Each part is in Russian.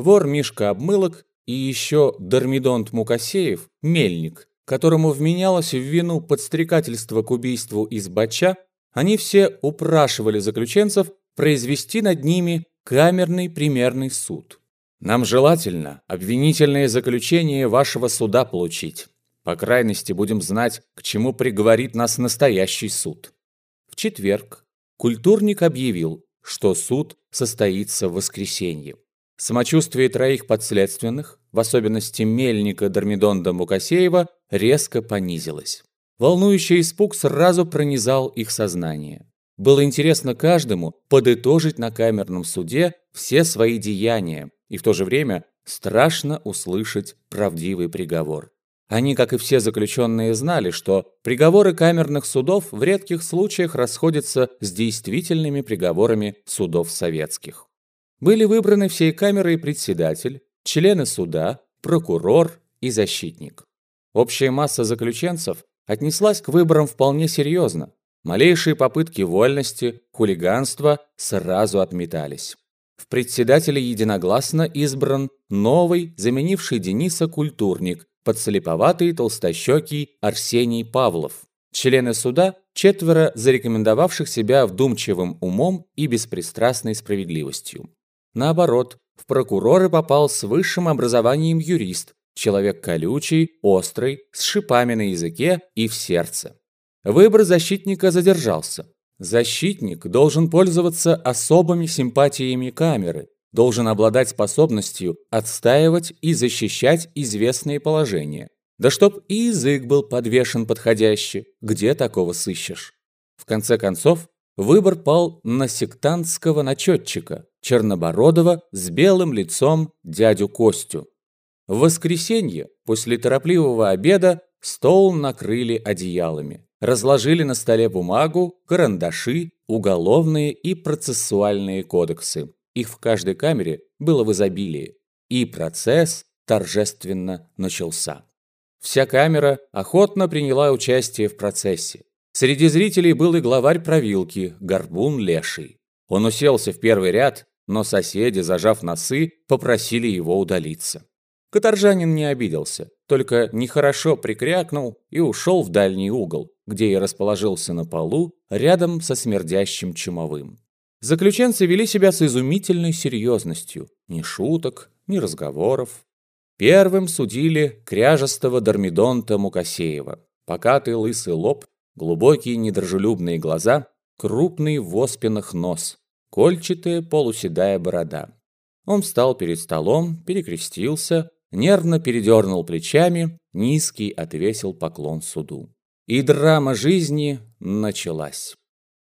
вор Мишка Обмылок и еще Дормидонт Мукасеев, мельник, которому вменялось в вину подстрекательство к убийству из Бача, они все упрашивали заключенцев произвести над ними камерный примерный суд. Нам желательно обвинительное заключение вашего суда получить. По крайности будем знать, к чему приговорит нас настоящий суд. В четверг культурник объявил, что суд состоится в воскресенье. Самочувствие троих подследственных, в особенности Мельника Дормидонда Мукасеева, резко понизилось. Волнующий испуг сразу пронизал их сознание. Было интересно каждому подытожить на камерном суде все свои деяния и в то же время страшно услышать правдивый приговор. Они, как и все заключенные, знали, что приговоры камерных судов в редких случаях расходятся с действительными приговорами судов советских. Были выбраны всей камерой председатель, члены суда, прокурор и защитник. Общая масса заключенцев отнеслась к выборам вполне серьезно. Малейшие попытки вольности, хулиганства сразу отметались. В председателе единогласно избран новый, заменивший Дениса культурник, подслеповатый толстощекий Арсений Павлов. Члены суда – четверо зарекомендовавших себя вдумчивым умом и беспристрастной справедливостью. Наоборот, в прокуроры попал с высшим образованием юрист, человек колючий, острый, с шипами на языке и в сердце. Выбор защитника задержался. Защитник должен пользоваться особыми симпатиями камеры, должен обладать способностью отстаивать и защищать известные положения. Да чтоб и язык был подвешен подходяще, где такого сыщешь. В конце концов, выбор пал на сектантского начетчика, чернобородого с белым лицом дядю Костю. В воскресенье, после торопливого обеда, стол накрыли одеялами. Разложили на столе бумагу, карандаши, уголовные и процессуальные кодексы. Их в каждой камере было в изобилии. И процесс торжественно начался. Вся камера охотно приняла участие в процессе. Среди зрителей был и главарь провилки, Горбун Леший. Он уселся в первый ряд, но соседи, зажав носы, попросили его удалиться. Каторжанин не обиделся, только нехорошо прикрякнул и ушел в дальний угол, где и расположился на полу рядом со смердящим чумовым. Заключенцы вели себя с изумительной серьезностью. Ни шуток, ни разговоров. Первым судили кряжестого Дормидонта Мукасеева. Покатый лысый лоб, глубокие недружелюбные глаза, крупный в оспинах нос, кольчатая полуседая борода. Он встал перед столом, перекрестился, нервно передернул плечами, низкий отвесил поклон суду. И драма жизни началась.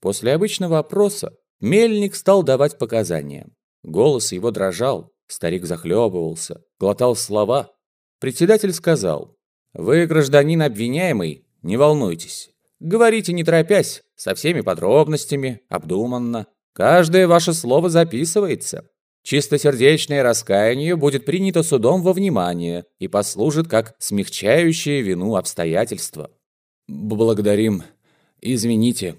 После обычного опроса Мельник стал давать показания. Голос его дрожал, старик захлебывался, глотал слова. Председатель сказал, «Вы, гражданин обвиняемый, не волнуйтесь. Говорите не торопясь, со всеми подробностями, обдуманно. Каждое ваше слово записывается. Чистосердечное раскаяние будет принято судом во внимание и послужит как смягчающее вину обстоятельства. Благодарим. Извините.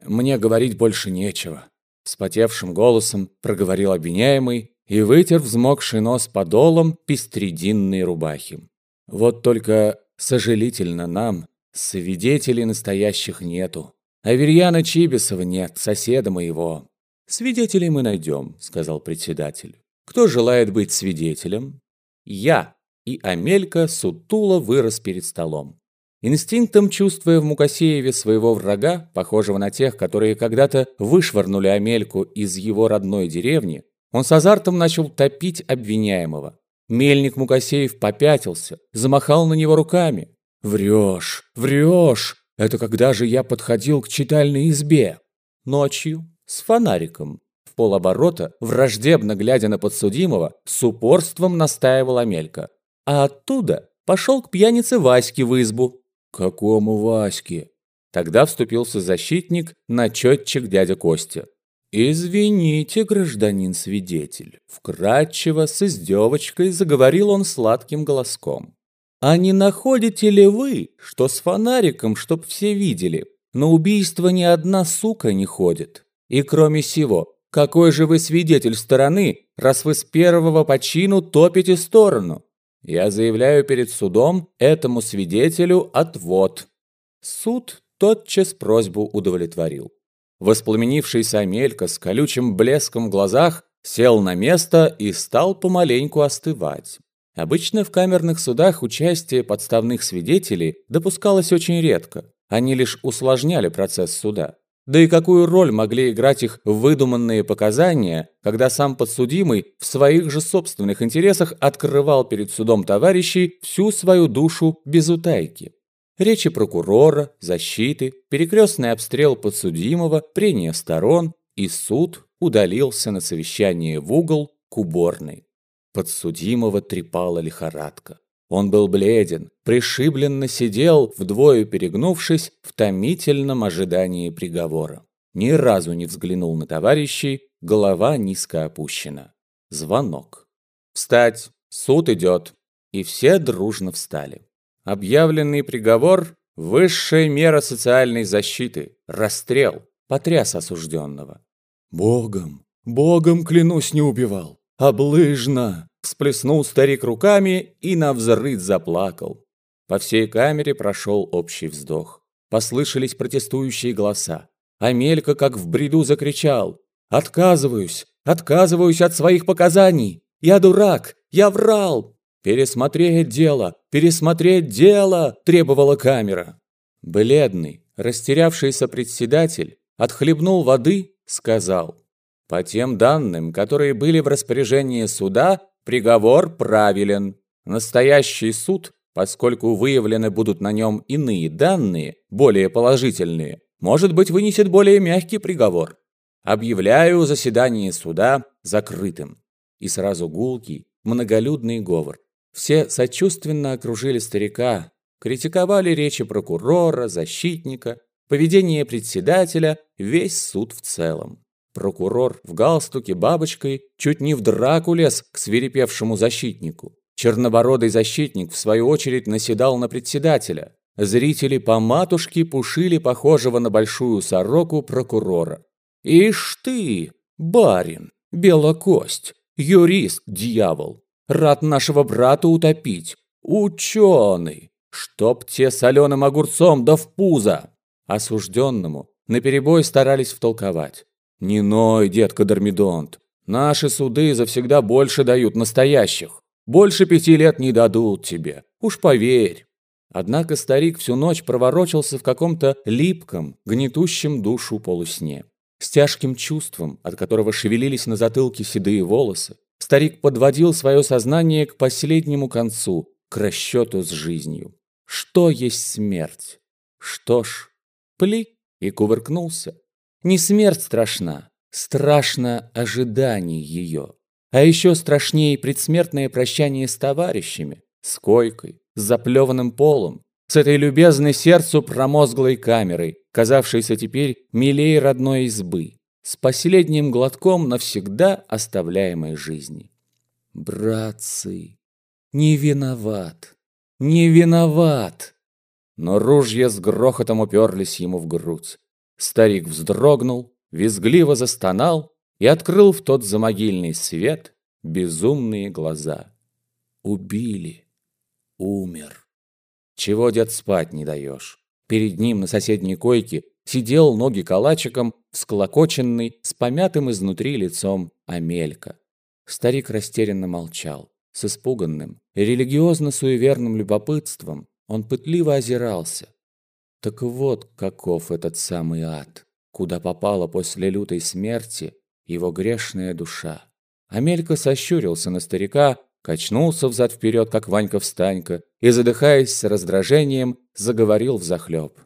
Мне говорить больше нечего. Вспотевшим голосом проговорил обвиняемый и вытер взмокший нос подолом пестрединной рубахи. Вот только сожалительно нам, свидетелей настоящих нету. Аверьяна Чибисова нет, соседа моего. Свидетелей мы найдем, сказал председатель. Кто желает быть свидетелем? Я. И Амелька сутула вырос перед столом. Инстинктом чувствуя в Мукасееве своего врага, похожего на тех, которые когда-то вышвырнули Амельку из его родной деревни, он с азартом начал топить обвиняемого. Мельник Мукасеев попятился, замахал на него руками. «Врешь, врешь! Это когда же я подходил к читальной избе?» Ночью, с фонариком. В полоборота, враждебно глядя на подсудимого, с упорством настаивал Амелька. А оттуда пошел к пьянице Ваське в избу. «Какому Ваське?» Тогда вступился защитник, начетчик дядя Костя. «Извините, гражданин свидетель», — вкратчиво, с издевочкой заговорил он сладким голоском. «А не находите ли вы, что с фонариком, чтоб все видели, на убийство ни одна сука не ходит? И кроме сего, Какой же вы свидетель стороны, раз вы с первого по чину топите сторону? Я заявляю перед судом этому свидетелю отвод. Суд тотчас просьбу удовлетворил. Воспламенившийся Амелька с колючим блеском в глазах сел на место и стал помаленьку остывать. Обычно в камерных судах участие подставных свидетелей допускалось очень редко. Они лишь усложняли процесс суда. Да и какую роль могли играть их выдуманные показания, когда сам подсудимый в своих же собственных интересах открывал перед судом товарищей всю свою душу без утайки? Речи прокурора, защиты, перекрестный обстрел подсудимого, прения сторон, и суд удалился на совещание в угол к уборной. Подсудимого трепала лихорадка. Он был бледен, пришибленно сидел, вдвое перегнувшись, в томительном ожидании приговора. Ни разу не взглянул на товарищей, голова низко опущена. Звонок. «Встать! Суд идет!» И все дружно встали. Объявленный приговор – высшая мера социальной защиты, расстрел, потряс осужденного. «Богом, богом, клянусь, не убивал! Облыжно!» Всплеснул старик руками и навзрыд заплакал. По всей камере прошел общий вздох. Послышались протестующие голоса. Амелька, как в бреду, закричал. «Отказываюсь! Отказываюсь от своих показаний! Я дурак! Я врал!» «Пересмотреть дело! Пересмотреть дело!» – требовала камера. Бледный, растерявшийся председатель отхлебнул воды, сказал. «По тем данным, которые были в распоряжении суда, Приговор правилен. Настоящий суд, поскольку выявлены будут на нем иные данные, более положительные, может быть, вынесет более мягкий приговор. Объявляю заседание суда закрытым. И сразу гулкий, многолюдный говор. Все сочувственно окружили старика, критиковали речи прокурора, защитника, поведение председателя, весь суд в целом. Прокурор в галстуке бабочкой чуть не в драку лез к свирепевшему защитнику. Чернобородый защитник, в свою очередь, наседал на председателя. Зрители по матушке пушили похожего на большую сороку прокурора. «Ишь ты, барин, белокость, юрист, дьявол, рад нашего брата утопить, ученый, чтоб те соленым огурцом да в пузо!» Осужденному наперебой старались втолковать. «Не ной, детка Дормидонт. Наши суды завсегда больше дают настоящих. Больше пяти лет не дадут тебе. Уж поверь». Однако старик всю ночь проворочился в каком-то липком, гнетущем душу полусне. С тяжким чувством, от которого шевелились на затылке седые волосы, старик подводил свое сознание к последнему концу, к расчету с жизнью. Что есть смерть? Что ж, пли и кувыркнулся. Не смерть страшна, страшно ожидание ее. А еще страшнее предсмертное прощание с товарищами, с койкой, с заплеванным полом, с этой любезной сердцу промозглой камерой, казавшейся теперь милее родной избы, с последним глотком навсегда оставляемой жизни. Братцы, не виноват, не виноват. Но ружья с грохотом уперлись ему в грудь. Старик вздрогнул, визгливо застонал и открыл в тот замогильный свет безумные глаза. Убили. Умер. Чего, дед, спать не даешь? Перед ним на соседней койке сидел ноги калачиком, всклокоченный, с помятым изнутри лицом Амелька. Старик растерянно молчал. С испуганным, религиозно-суеверным любопытством он пытливо озирался. Так вот, каков этот самый ад, куда попала после лютой смерти его грешная душа. Амелька сощурился на старика, качнулся взад-вперед, как Ванька-встанька, и, задыхаясь с раздражением, заговорил взахлеб.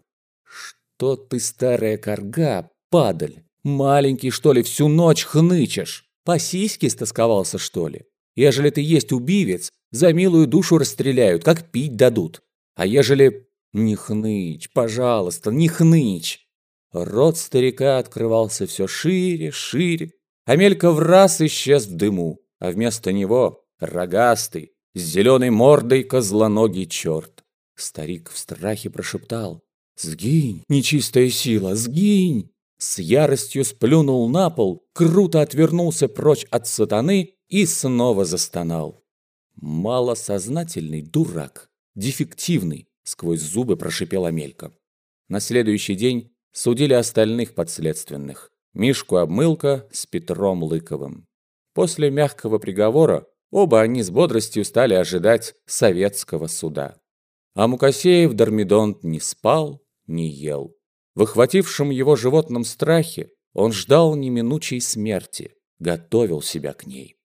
«Что ты, старая корга, падаль? Маленький, что ли, всю ночь хнычешь? По сиське стосковался, что ли? Ежели ты есть убивец, за милую душу расстреляют, как пить дадут. А ежели «Не хнычь, пожалуйста, не хнычь!» Рот старика открывался все шире, шире. Амелька в раз исчез в дыму, а вместо него рогастый, с зеленой мордой козлоногий черт. Старик в страхе прошептал «Сгинь, нечистая сила, сгинь!» с яростью сплюнул на пол, круто отвернулся прочь от сатаны и снова застонал. «Малосознательный дурак, дефективный», — сквозь зубы прошипела Амелька. На следующий день судили остальных подследственных. Мишку Обмылка с Петром Лыковым. После мягкого приговора оба они с бодростью стали ожидать советского суда. А Мукасеев Дормидонт не спал, не ел. В охватившем его животном страхе он ждал неминучей смерти, готовил себя к ней.